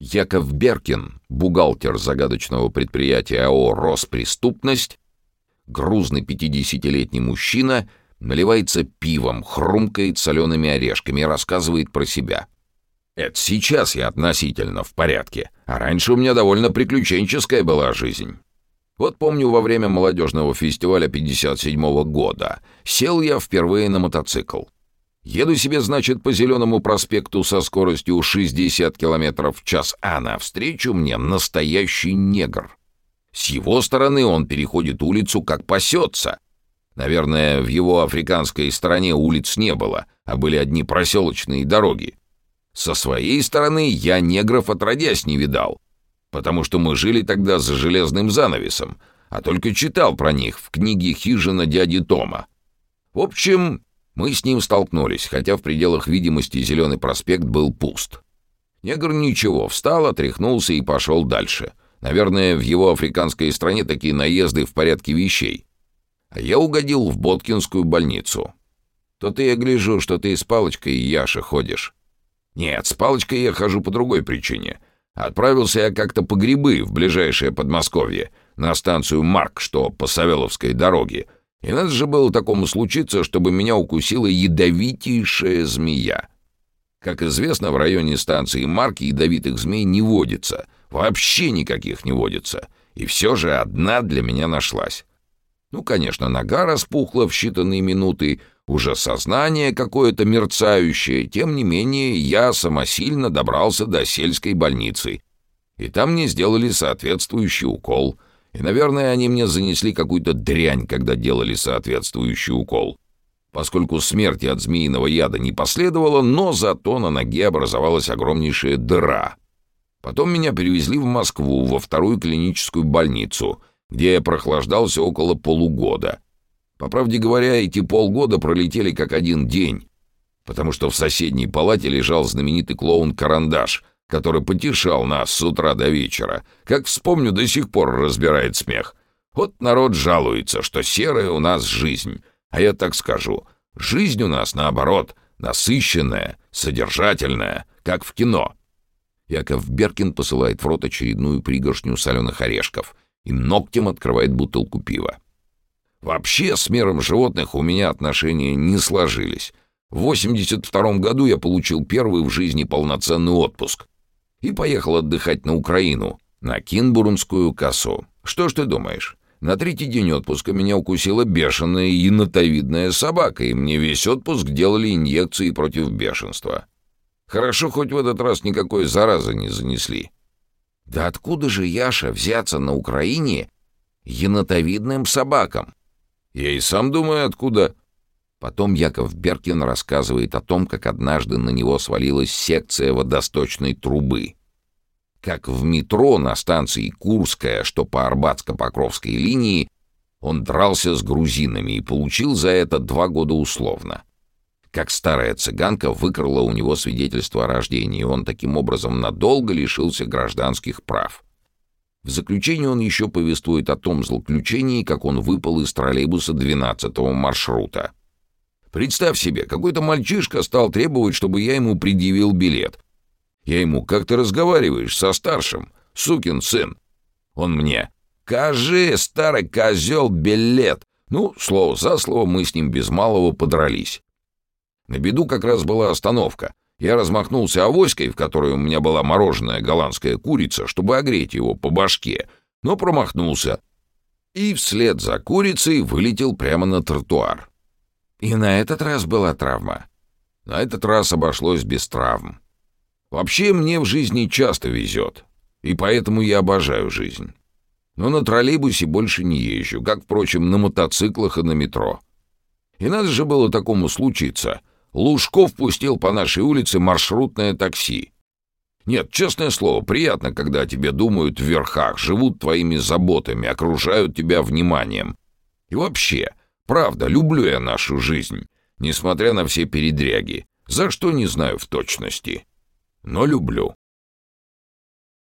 Яков Беркин, бухгалтер загадочного предприятия АО «Роспреступность», грузный 50-летний мужчина, наливается пивом, хрумкает солеными орешками и рассказывает про себя. «Это сейчас я относительно в порядке, а раньше у меня довольно приключенческая была жизнь». Вот помню, во время молодежного фестиваля 57 -го года сел я впервые на мотоцикл. Еду себе, значит, по Зеленому проспекту со скоростью 60 км в час, а навстречу мне настоящий негр. С его стороны он переходит улицу, как пасется. Наверное, в его африканской стороне улиц не было, а были одни проселочные дороги. Со своей стороны я негров отродясь не видал, потому что мы жили тогда за железным занавесом, а только читал про них в книге «Хижина дяди Тома». В общем, мы с ним столкнулись, хотя в пределах видимости Зеленый проспект был пуст. Негр ничего, встал, отряхнулся и пошел дальше. Наверное, в его африканской стране такие наезды в порядке вещей. А я угодил в Боткинскую больницу. То-то я гляжу, что ты с палочкой Яша ходишь. Нет, с палочкой я хожу по другой причине. Отправился я как-то по грибы в ближайшее Подмосковье, на станцию Марк, что по Савеловской дороге, и надо же было такому случиться, чтобы меня укусила ядовитейшая змея. Как известно, в районе станции Марки ядовитых змей не водится. Вообще никаких не водится. И все же одна для меня нашлась. Ну, конечно, нога распухла в считанные минуты, уже сознание какое-то мерцающее. Тем не менее, я самосильно добрался до сельской больницы. И там мне сделали соответствующий укол — и, наверное, они мне занесли какую-то дрянь, когда делали соответствующий укол. Поскольку смерти от змеиного яда не последовало, но зато на ноге образовалась огромнейшая дыра. Потом меня перевезли в Москву, во вторую клиническую больницу, где я прохлаждался около полугода. По правде говоря, эти полгода пролетели как один день, потому что в соседней палате лежал знаменитый клоун Карандаш — который потешал нас с утра до вечера. Как вспомню, до сих пор разбирает смех. Вот народ жалуется, что серая у нас жизнь. А я так скажу, жизнь у нас, наоборот, насыщенная, содержательная, как в кино. Яков Беркин посылает в рот очередную пригоршню соленых орешков и ногтем открывает бутылку пива. Вообще, с миром животных у меня отношения не сложились. В 82 году я получил первый в жизни полноценный отпуск и поехал отдыхать на Украину, на Кинбурнскую косу. Что ж ты думаешь? На третий день отпуска меня укусила бешеная енотовидная собака, и мне весь отпуск делали инъекции против бешенства. Хорошо, хоть в этот раз никакой заразы не занесли. Да откуда же, Яша, взяться на Украине енотовидным собакам? Я и сам думаю, откуда. Потом Яков Беркин рассказывает о том, как однажды на него свалилась секция водосточной трубы. Как в метро на станции Курская, что по Арбатско-Покровской линии, он дрался с грузинами и получил за это два года условно. Как старая цыганка выкрала у него свидетельство о рождении, и он таким образом надолго лишился гражданских прав. В заключение он еще повествует о том злоключении, как он выпал из троллейбуса 12-го маршрута. Представь себе, какой-то мальчишка стал требовать, чтобы я ему предъявил билет. Я ему, как ты разговариваешь со старшим, сукин сын? Он мне, кажи, старый козел, билет. Ну, слово за слово, мы с ним без малого подрались. На беду как раз была остановка. Я размахнулся авоськой, в которой у меня была мороженая голландская курица, чтобы огреть его по башке, но промахнулся. И вслед за курицей вылетел прямо на тротуар. И на этот раз была травма. На этот раз обошлось без травм. Вообще мне в жизни часто везет, и поэтому я обожаю жизнь. Но на троллейбусе больше не езжу, как, впрочем, на мотоциклах и на метро. И надо же было такому случиться. Лужков пустил по нашей улице маршрутное такси. Нет, честное слово, приятно, когда о тебе думают в верхах, живут твоими заботами, окружают тебя вниманием. И вообще, Правда, люблю я нашу жизнь, несмотря на все передряги. За что не знаю в точности. Но люблю.